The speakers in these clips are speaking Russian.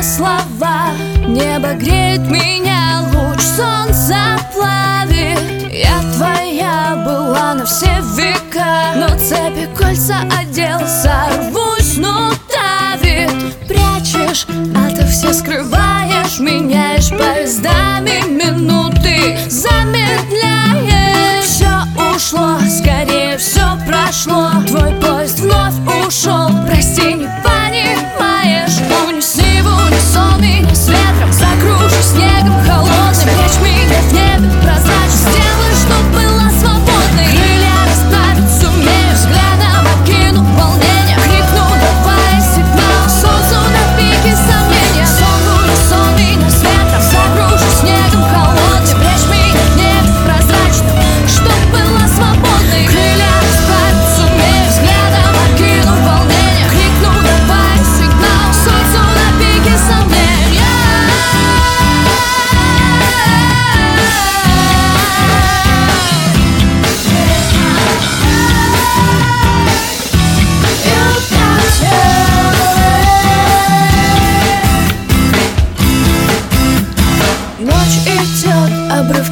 это слова. Небо греет меня, луч солнца плавит. Я твоя была на все века Но цепи кольца одел, сорвусь, но давит. Прячешь, а ты все скрываешь Меняешь поездами минуты.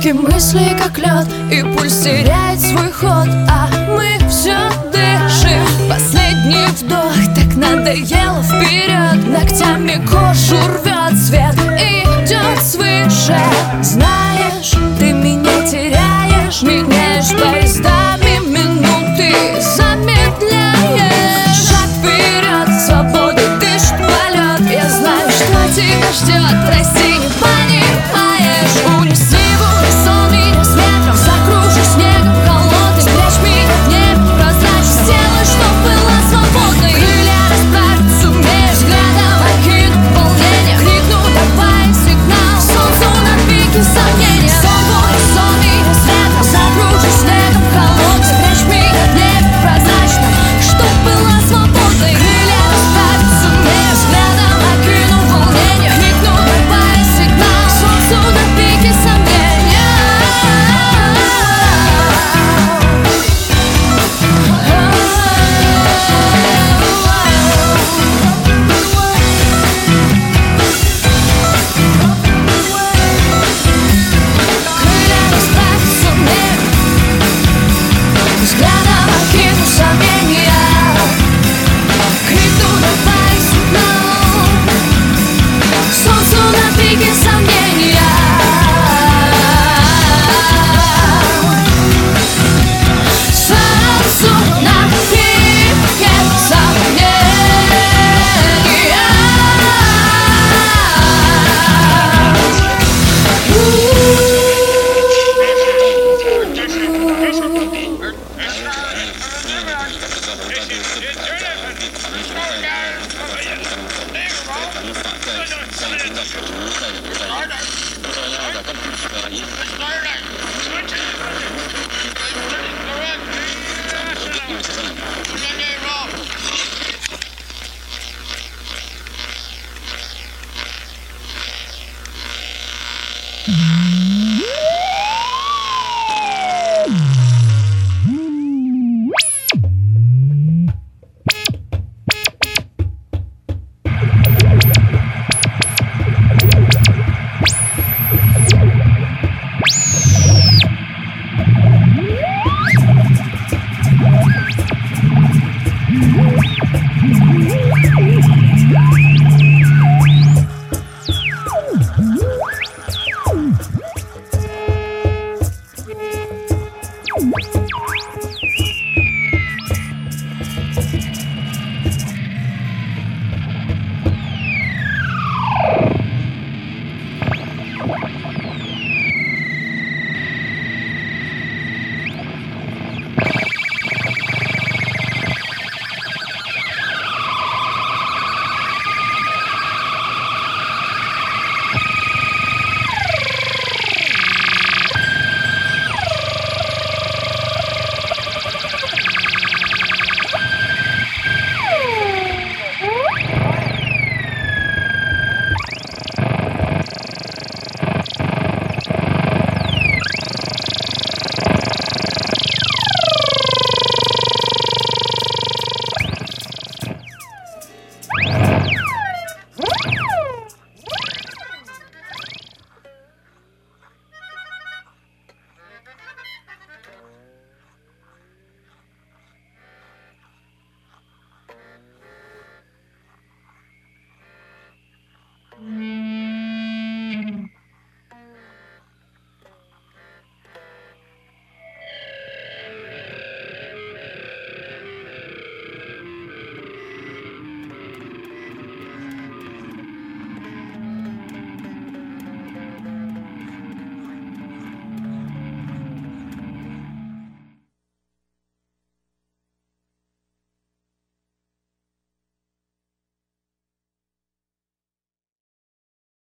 Эти мысли как лед и пульс теряет свой ход. А мы все дышим. Последний вдох так надоело вперед Ногтями кожу рвет свет идет свыше. Знаешь, ты меня теряешь Меняешь поездами минуты Замедляешь. Шаг вперед, свобода дышит полет Я знаю, что тебя ждет, Россия 사랑해. Woo!